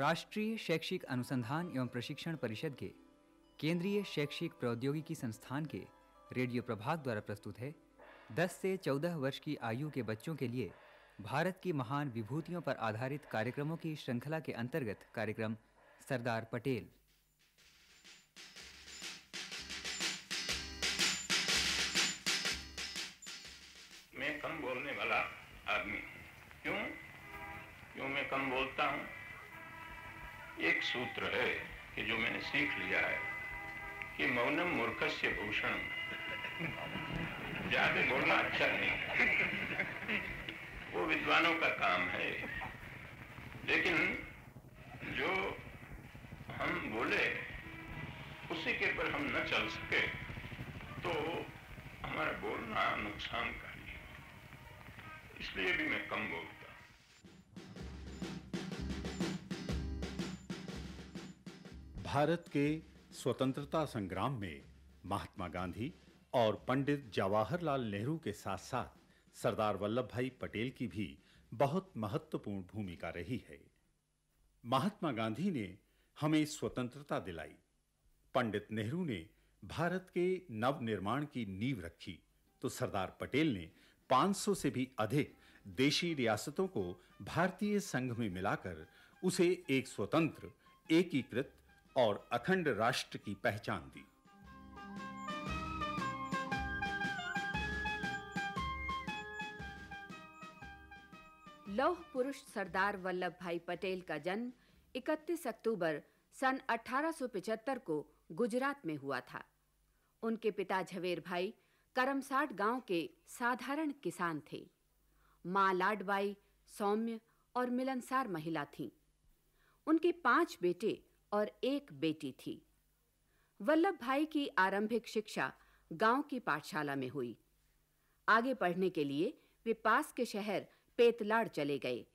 राष्ट्रीय शैक्षिक अनुसंधान एवं प्रशिक्षण परिषद के केंद्रीय शैक्षिक प्रौद्योगिकी संस्थान के रेडियो प्रभाग द्वारा प्रस्तुत है। 10 से 14 वर्ष की आयु के बच्चों के लिए भारत की महान विभूतियों पर आधारित कार्यक्रमों की श्रृंखला के अंतर्गत कार्यक्रम सरदार पटेल। मैं कम बोलने वाला आदमी क्यों? क्यों मैं कम बोलता हूँ? एक सूत्र है कि जो मैंने सीख लिया है कि मौनम मूर्खस्य भूषण ज़्यादा बोलना अच्छा नहीं वो विद्वानों का काम है। लेकिन जो हम बोले, उसी के पर हम न चल सके तो हमारा बोलना नुकसानकारी है। इसलिए भी मैं कम बोलता भारत के स्वतंत्रता संग्राम में महात्मा गांधी और पंडित जवाहरलाल नेहरू के साथ-साथ सरदार वल्लभ भाई पटेल की भी बहुत महत्वपूर्ण भूमिका रही है। महात्मा गांधी ने हमें स्वतंत्रता दिलाई। पंडित नेहरू ने भारत के नव निर्माण की नींव रखी। तो सरदार पटेल ने 500 से भी अधिक देशी रियासतों को भारतीय संघ में मिलाकर उसे एक स्वतंत्र, एकीकृत और अखंड राष्ट्र की पहचान दी। लौह पुरुष सरदार वल्लभ भाई पटेल का जन्म 31 अक्टूबर सन 1875 को गुजरात में हुआ था। उनके पिता झवेर भाई करमसाट गाँव के साधारण किसान थे। माँ लाडबाई, सौम्य और मिलनसार महिला थीं। उनके पाँच बेटे और एक बेटी थी। वल्लभ भाई की आरंभिक शिक्षा गाँव की पाठशाला में हुई। आगे पढ़ने के लिए वे पास के शहर पेतलाड़ चले गए।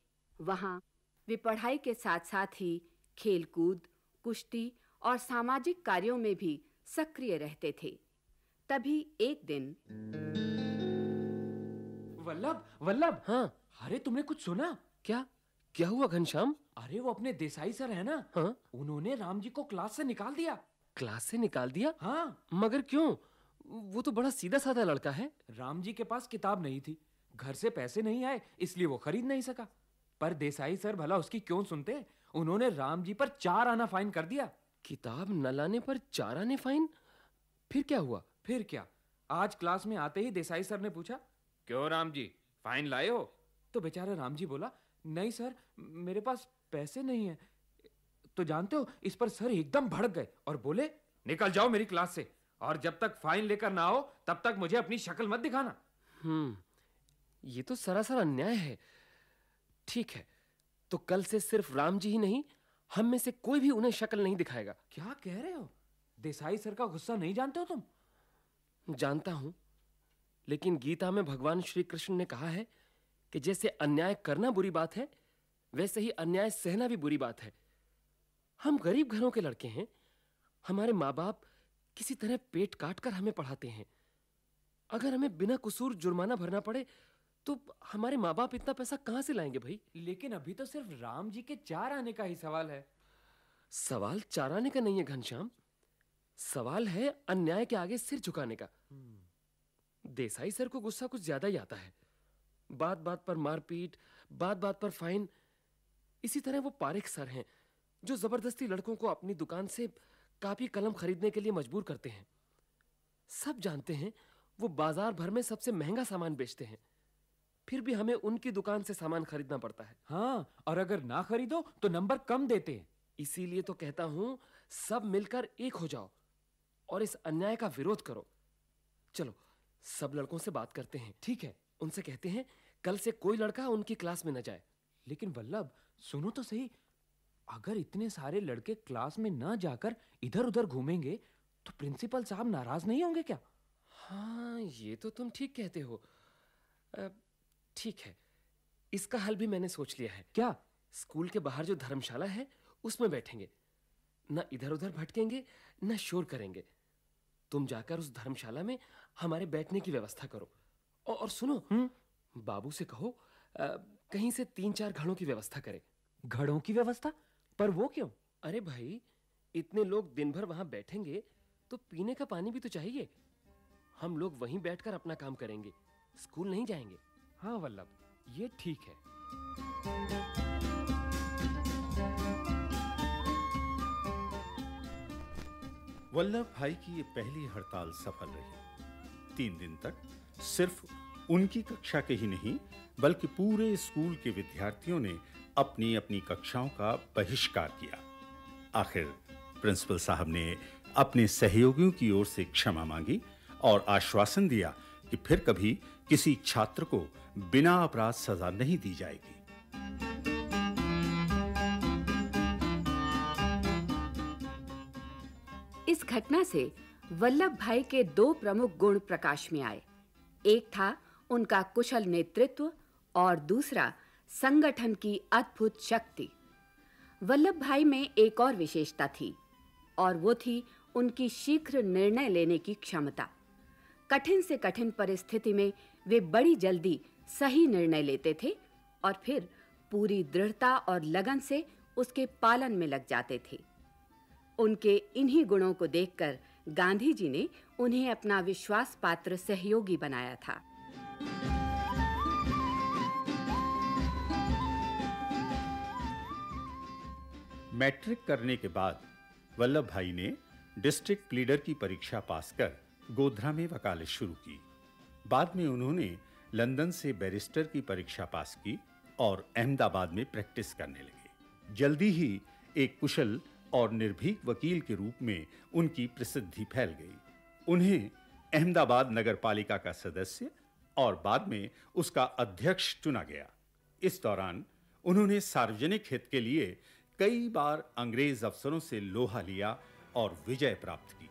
वहाँ वे पढ़ाई के साथ-साथ ही खेलकूद कुश्ती और सामाजिक कार्यों में भी सक्रिय रहते थे। तभी एक दिन वल्लभ वल्लभ! हाँ। अरे तुमने कुछ सुना? क्या? क्या हुआ घनश्याम? अरे वो अपने देसाई सर है ना। हाँ? उन्होंने राम जी को क्लास से निकाल दिया। क्लास से निकाल दिया? हाँ। मगर क्यों? वो तो बड़ा सीधा साधा लड़का है। राम जी के पास किताब नहीं थी। घर से पैसे नहीं आए इसलिए वो खरीद नहीं सका। पर देसाई सर भला उसकी क्यों सुनते? उन्होंने राम जी पर चार आना फाइन कर दिया। किताब न लाने पर चार आने फाइन? फिर क्या हुआ? फिर क्या? आज क्लास में आते ही देसाई सर ने पूछा क्यों राम जी? फाइन लाए हो? तो बेचारा राम जी बोला नहीं सर मेरे पास पैसे नहीं है। तो जानते हो इस पर सर एकदम भड़क गए और बोले निकल जाओ मेरी क्लास से और जब तक फाइन लेकर ना आओ तब तक मुझे अपनी शक्ल मत दिखाना। हम्म ये तो सरासर अन्याय है। ठीक है तो कल से सिर्फ़ राम जी ही नहीं हम में से कोई भी उन्हें शक्ल नहीं दिखाएगा। क्या कह रहे हो? देसाई सर का गुस्सा नहीं जानते हो तुम? जानता हूँ लेकिन गीता में भगवान श्री कृष्ण ने कहा है कि जैसे अन्याय करना बुरी बात है वैसे ही अन्याय सहना भी बुरी बात है। हम गरीब घरों के लड़के हैं। हमारे माँ-बाप किसी तरह पेट काट कर हमें पढ़ाते हैं। अगर हमें बिना कसूर जुर्माना भरना पड़े तो हमारे माँ-बाप इतना पैसा कहाँ से लाएँगे भाई? लेकिन अभी तो सिर्फ़ राम जी के चार आने का ही सवाल है। सवाल चार आने का नहीं है घनश्याम। सवाल है अन्याय के आगे सिर झुकाने का। देसाई सर को गुस्सा कुछ ज़्यादा ही आता है। बात-बात पर मारपीट बात-बात पर फाइन। इसी तरह वो पारिक सर हैं जो ज़बरदस्ती लड़कों को अपनी दुकान से कापी कलम खरीदने के लिए मजबूर करते हैं। सब जानते हैं वो बाज़ार भर में सबसे महँगा सामान बेचते हैं। फिर भी हमें उनकी दुकान से सामान खरीदना पड़ता है। हाँ और अगर ना खरीदो तो नंबर कम देते हैं। इसीलिए तो कहता हूँ सब मिलकर एक हो जाओ और इस अन्याय का विरोध करो। चलो सब लड़कों से बात करते हैं। ठीक है। उनसे कहते हैं कल से कोई लड़का उनकी क्लास में न जाए। लेकिन वल्लभ सुनो तो सही अगर इतने सारे लड़के क्लास में ना जाकर इधर-उधर घूमेंगे तो प्रिंसिपल साहब नाराज़ नहीं होंगे क्या? हाँ ये तो तुम ठीक कहते हो। ठीक है इसका हल भी मैंने सोच लिया है। क्या? स्कूल के बाहर जो धर्मशाला है उसमें बैठेंगे। न इधर-उधर भटकेंगे न शोर करेंगे। तुम जाकर उस धर्मशाला में हमारे बैठने की व्यवस्था करो। और, और सुनो बाबू से कहो आ, कहीं से तीन चार घड़ों की व्यवस्था करे। घड़ों की व्यवस्था? पर वो क्यों? अरे भाई इतने लोग दिन भर वहाँ बैठेंगे तो पीने का पानी भी तो चाहिए। हम लोग वहीं बैठकर अपना काम करेंगे स्कूल नहीं जाएँगे। हाँ वल्लभ ये ठीक है। वल्लभ भाई की ये पहली हड़ताल सफल रही। तीन दिन तक सिर्फ़ उनकी कक्षा के ही नहीं, बल्कि पूरे स्कूल के विद्यार्थियों ने अपनी अपनी कक्षाओं का बहिष्कार किया। आखिर प्रिंसिपल साहब ने अपने सहयोगियों की ओर से क्षमा मांगी और आश्वासन दिया कि फिर कभी किसी छात्र को बिना अपराध सजा नहीं दी जाएगी। इस घटना से वल्लभ भाई के दो प्रमुख गुण प्रकाश में आए। एक था उनका कुशल नेतृत्व और दूसरा संगठन की अद्भुत शक्ति। वल्लभ भाई में एक और विशेषता थी और वो थी उनकी शीघ्र निर्णय लेने की क्षमता। कठिन से कठिन परिस्थिति में वे बड़ी जल्दी सही निर्णय लेते थे और फिर पूरी दृढ़ता और लगन से उसके पालन में लग जाते थे। उनके इन्हीं गुणों को देखकर गांधी जी ने उन्हें अपना विश्वास पात्र सहयोगी बनाया था। मैट्रिक करने के बाद वल्लभ भाई ने डिस्ट्रिक्ट लीडर की परीक्षा पास कर गोधरा में वकालत शुरू की। बाद में उन्होंने लंदन से बैरिस्टर की परीक्षा पास की और अहमदाबाद में प्रैक्टिस करने लगे। जल्दी ही एक कुशल और निर्भीक वकील के रूप में उनकी प्रसिद्धि फैल गई। उन्हें अहमदाबाद नगर पालिका का सदस्य और बाद में उसका अध्यक्ष चुना गया। इस दौरान उन्होंने सार्वजनिक हित के लिए कई बार अंग्रेज़ अफसरों से लोहा लिया और विजय प्राप्त की।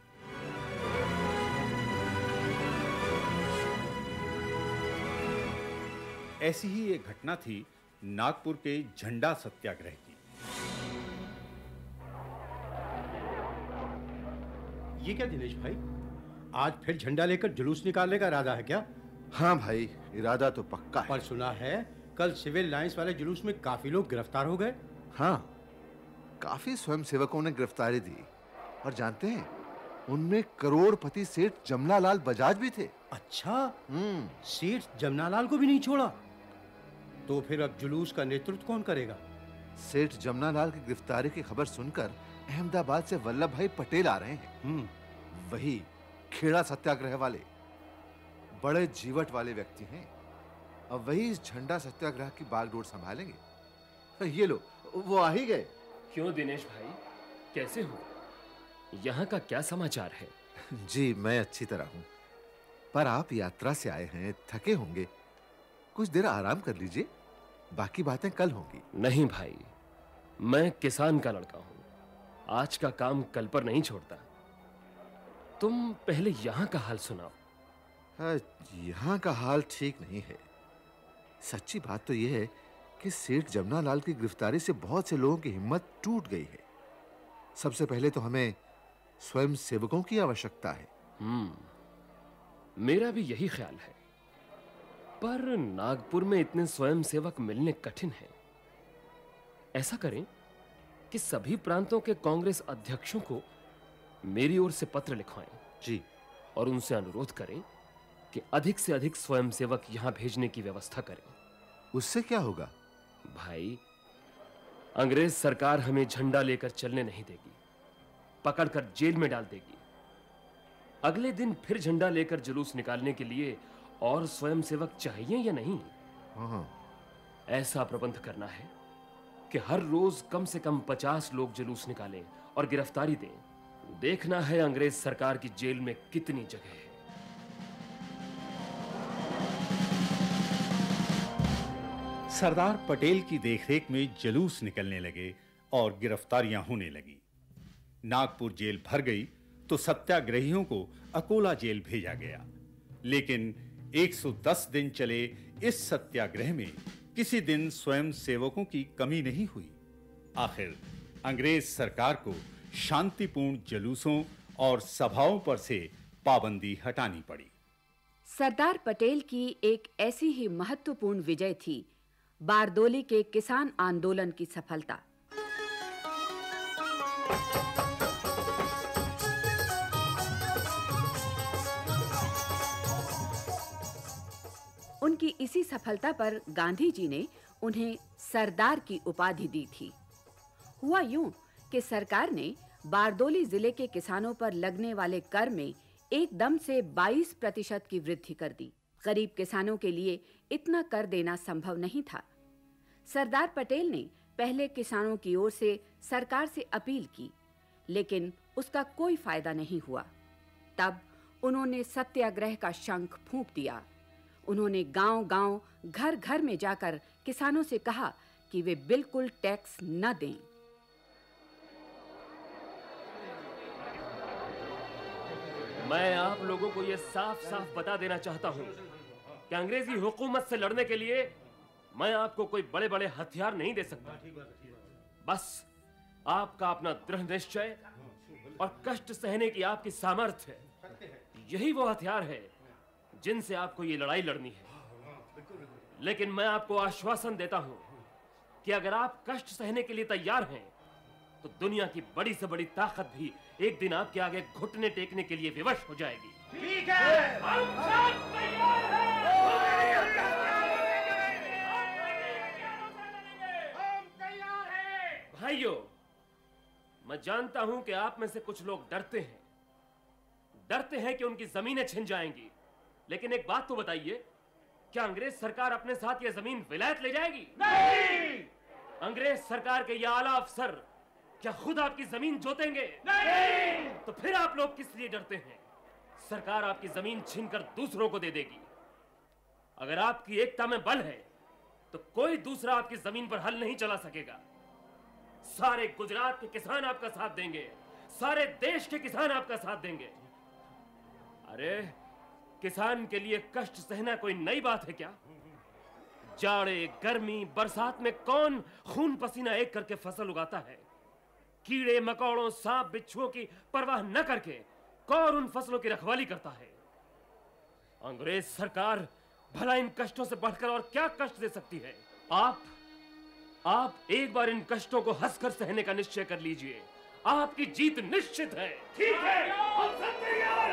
ऐसी ही एक घटना थी नागपुर के झंडा सत्याग्रह की। ये क्या दिनेश भाई? आज फिर झंडा लेकर जुलूस निकालने का इरादा है क्या? हाँ भाई इरादा तो पक्का है। पर सुना है कल सिविल लाइंस वाले जुलूस में काफ़ी लोग गिरफ़्तार हो गए। हाँ काफ़ी स्वयंसेवकों ने गिरफ्तारी दी। और जानते हैं उनमें करोड़पति सेठ जमनालाल बजाज भी थे। अच्छा? हम्म। सेठ जमनालाल को भी नहीं छोड़ा? तो फिर अब जुलूस का नेतृत्व कौन करेगा? सेठ जमनालाल की गिरफ्तारी की खबर सुनकर अहमदाबाद से वल्लभ भाई पटेल आ रहे हैं। हम्म। वही खेड़ा सत्याग्रह वाले बड़े जीवट वाले व्यक्ति हैं। अब वही इस झंडा सत्याग्रह की बागडोर संभालेंगे। ये लो वो आ ही गए। क्यों दिनेश भाई? कैसे हो? यहाँ का क्या समाचार है? जी मैं अच्छी तरह हूँ। पर आप यात्रा से आए हैं थके होंगे। कुछ देर आराम कर लीजिए। बाकी बातें कल होंगी। नहीं भाई मैं किसान का लड़का हूँ। आज का काम कल पर नहीं छोड़ता। तुम पहले यहाँ का हाल सुनाओ। हाँ, यहाँ का हाल ठीक नहीं है। सच्ची बात तो यह है कि सेठ जमनालाल की गिरफ्तारी से बहुत से लोगों की हिम्मत टूट गई है। सबसे पहले तो हमें स्वयं सेवकों की आवश्यकता है। हम्म मेरा भी यही ख्याल है। पर नागपुर में इतने स्वयंसेवक मिलने कठिन है। ऐसा करें कि सभी प्रांतों के कांग्रेस अध्यक्षों को मेरी ओर से पत्र लिखवाएँ। जी। और उनसे अनुरोध करें कि अधिक से अधिक स्वयंसेवक यहाँ भेजने की व्यवस्था करें। उससे क्या होगा? भाई अंग्रेज़ सरकार हमें झंडा लेकर चलने नहीं देगी। पकड़कर जेल में डाल देगी। अगले दिन फिर झंडा लेकर जुलूस निकालने के लिए और स्वयंसेवक चाहिए या नहीं? हाँ ऐसा प्रबंध करना है कि हर रोज कम से कम पचास लोग जुलूस निकालें और गिरफ्तारी दें। देखना है अंग्रेज़ सरकार की जेल में कितनी जगह है। सरदार पटेल की देखरेख में जुलूस निकलने लगे और गिरफ्तारियाँ होने लगी। नागपुर जेल भर गई तो सत्याग्रहियों को अकोला जेल भेजा गया। लेकिन 110 दिन चले इस सत्याग्रह में किसी दिन स्वयं सेवकों की कमी नहीं हुई। आखिर अंग्रेज़ सरकार को शांतिपूर्ण जुलूसों और सभाओं पर से पाबंदी हटानी पड़ी। सरदार पटेल की एक ऐसी ही महत्वपूर्ण विजय थी बारदोली के किसान आंदोलन की सफलता। उनकी इसी सफलता पर गांधी जी ने उन्हें सरदार की उपाधि दी थी। हुआ यूँ कि सरकार ने बारदोली ज़िले के किसानों पर लगने वाले कर में एकदम से 22 प्रतिशत की वृद्धि कर दी। गरीब किसानों के लिए इतना कर देना संभव नहीं था। सरदार पटेल ने पहले किसानों की ओर से सरकार से अपील की, लेकिन उसका कोई फ़ायदा नहीं हुआ। तब उन्होंने सत्याग्रह का शंख फूंक दिया। उन्होंने गांव-गांव, घर-घर में जाकर किसानों से कहा कि वे बिल्कुल टैक्स न दें। मैं आप लोगों को यह साफ-साफ बता देना चाहता हूँ कि अंग्रेज़ी हुकूमत से लड़ने के लिए मैं आपको कोई बड़े-बड़े हथियार नहीं दे सकता। बस आपका अपना दृढ़ निश्चय और कष्ट सहने की आपकी सामर्थ्य यही वो हथियार है जिनसे आपको ये लड़ाई लड़नी है। लेकिन मैं आपको आश्वासन देता हूँ कि अगर आप कष्ट सहने के लिए तैयार हैं तो दुनिया की बड़ी से बड़ी ताकत भी एक दिन आपके आगे घुटने टेकने के लिए विवश हो जाएगी। ठीक है। हम सब तैयार मैं जानता हूँ कि आप में से कुछ लोग डरते हैं। डरते हैं कि उनकी जमीनें छिन जाएँगी। लेकिन एक बात तो बताइए क्या अंग्रेज़ सरकार अपने साथ यह ज़मीन विलायत ले जाएगी? नहीं! अंग्रेज़ सरकार के ये आला अफसर क्या खुद आपकी ज़मीन जोतेंगे? नहीं! तो फिर आप लोग किस लिए डरते हैं? सरकार आपकी ज़मीन छीनकर दूसरों को दे देगी। अगर आपकी एकता में बल है तो कोई दूसरा आपकी ज़मीन पर हल नहीं चला सकेगा। सारे गुजरात के किसान आपका साथ देंगे। सारे देश के किसान आपका साथ देंगे। अरे, किसान के लिए कष्ट सहना कोई नई बात है क्या? जाड़े, गर्मी, बरसात में कौन खून पसीना एक करके फ़सल उगाता है? कीड़े, मकौड़ों, सांप, बिच्छुओं की परवाह न करके कौन उन फ़सलों की रखवाली करता है? अंग्रेज़ सरकार भला इन कष्टों से बढ़कर और क्या कष्ट दे सकती है? आप आप एक बार इन कष्टों को हंसकर सहने का निश्चय कर लीजिए। आपकी जीत निश्चित है। ठीक है। हम सब तैयार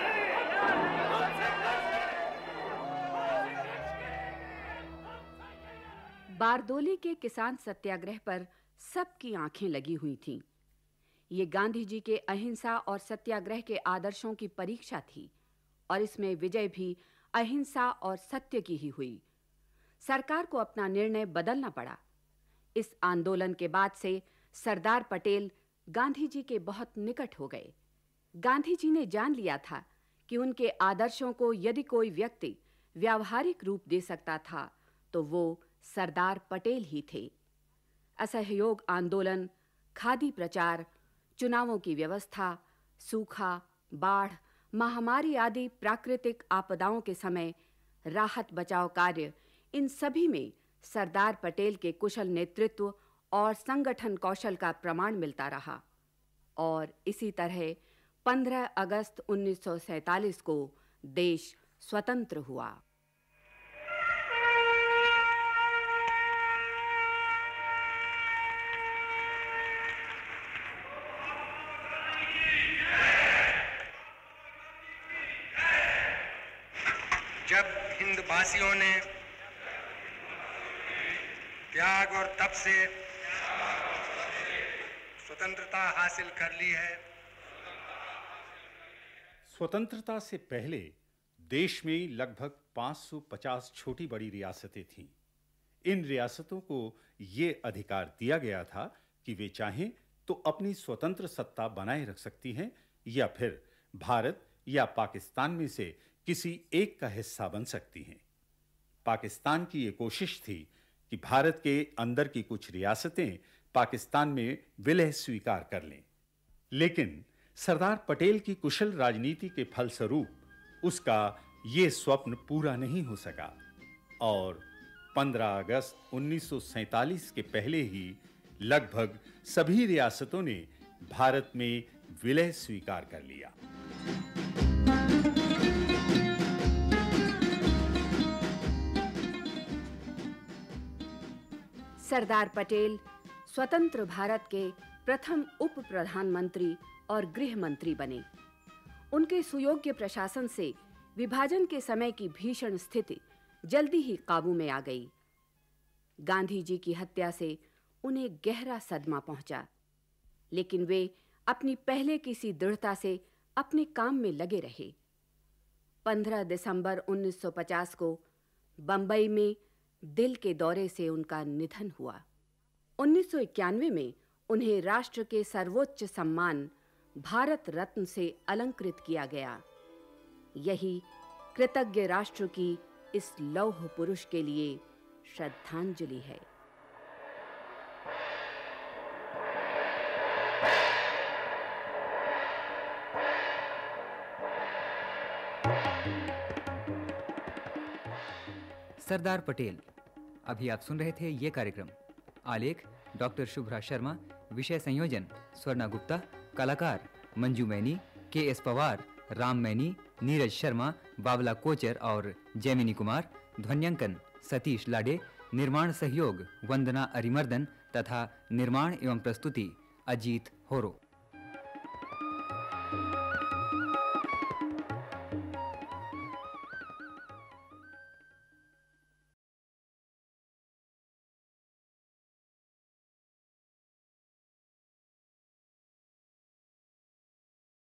बारदोली के किसान सत्याग्रह पर सबकी आँखें लगी हुई थीं। ये गांधी जी के अहिंसा और सत्याग्रह के आदर्शों की परीक्षा थी और इसमें विजय भी अहिंसा और सत्य की ही हुई। सरकार को अपना निर्णय बदलना पड़ा। इस आंदोलन के बाद से सरदार पटेल गांधी जी के बहुत निकट हो गए। गांधी जी ने जान लिया था कि उनके आदर्शों को यदि कोई व्यक्ति व्यावहारिक रूप दे सकता था तो वो सरदार पटेल ही थे। असहयोग आंदोलन, खादी प्रचार, चुनावों की व्यवस्था, सूखा, बाढ़, महामारी आदि प्राकृतिक आपदाओं के समय राहत बचाव कार्य इन सभी में सरदार पटेल के कुशल नेतृत्व और संगठन कौशल का प्रमाण मिलता रहा और इसी तरह 15 अगस्त 1947 को देश स्वतंत्र हुआ जब हिंदवासियों ने त्याग और तप से स्वतंत्रता हासिल कर ली है। स्वतंत्रता से पहले देश में लगभग 550 छोटी बड़ी रियासतें थीं। इन रियासतों को ये अधिकार दिया गया था कि वे चाहें तो अपनी स्वतंत्र सत्ता बनाए रख सकती हैं या फिर भारत या पाकिस्तान में से किसी एक का हिस्सा बन सकती हैं। पाकिस्तान की ये कोशिश थी कि भारत के अंदर की कुछ रियासतें पाकिस्तान में विलय स्वीकार कर लें। लेकिन सरदार पटेल की कुशल राजनीति के फलस्वरूप उसका ये स्वप्न पूरा नहीं हो सका। और 15 अगस्त 1947 के पहले ही लगभग सभी रियासतों ने भारत में विलय स्वीकार कर लिया। सरदार पटेल, स्वतंत्र भारत के प्रथम उप प्रधानमंत्री और गृह मंत्री बने। उनके सुयोग्य प्रशासन से विभाजन के समय की भीषण स्थिति जल्दी ही काबू में आ गई। गांधी जी की हत्या से उन्हें गहरा सदमा पहुँचा, लेकिन वे अपनी पहले की सी दृढ़ता से अपने काम में लगे रहे। 15 दिसंबर 1950 को बंबई में दिल के दौरे से उनका निधन हुआ। 1991 में उन्हें राष्ट्र के सर्वोच्च सम्मान भारत रत्न से अलंकृत किया गया। यही कृतज्ञ राष्ट्र की इस लौह पुरुष के लिए श्रद्धांजलि है। सरदार पटेल। अभी आप सुन रहे थे ये कार्यक्रम। आलेख, डॉक्टर शुभ्रा शर्मा, विषय संयोजन, स्वर्णा गुप्ता, कलाकार, मंजू मैनी, के एस पवार, राम मैनी, नीरज शर्मा बाबला कोचर और जैमिनी कुमार, ध्वन्यांकन, सतीश लाडे, निर्माण सहयोग, वंदना अरिमर्दन तथा निर्माण एवं प्रस्तुति, अजीत होरो।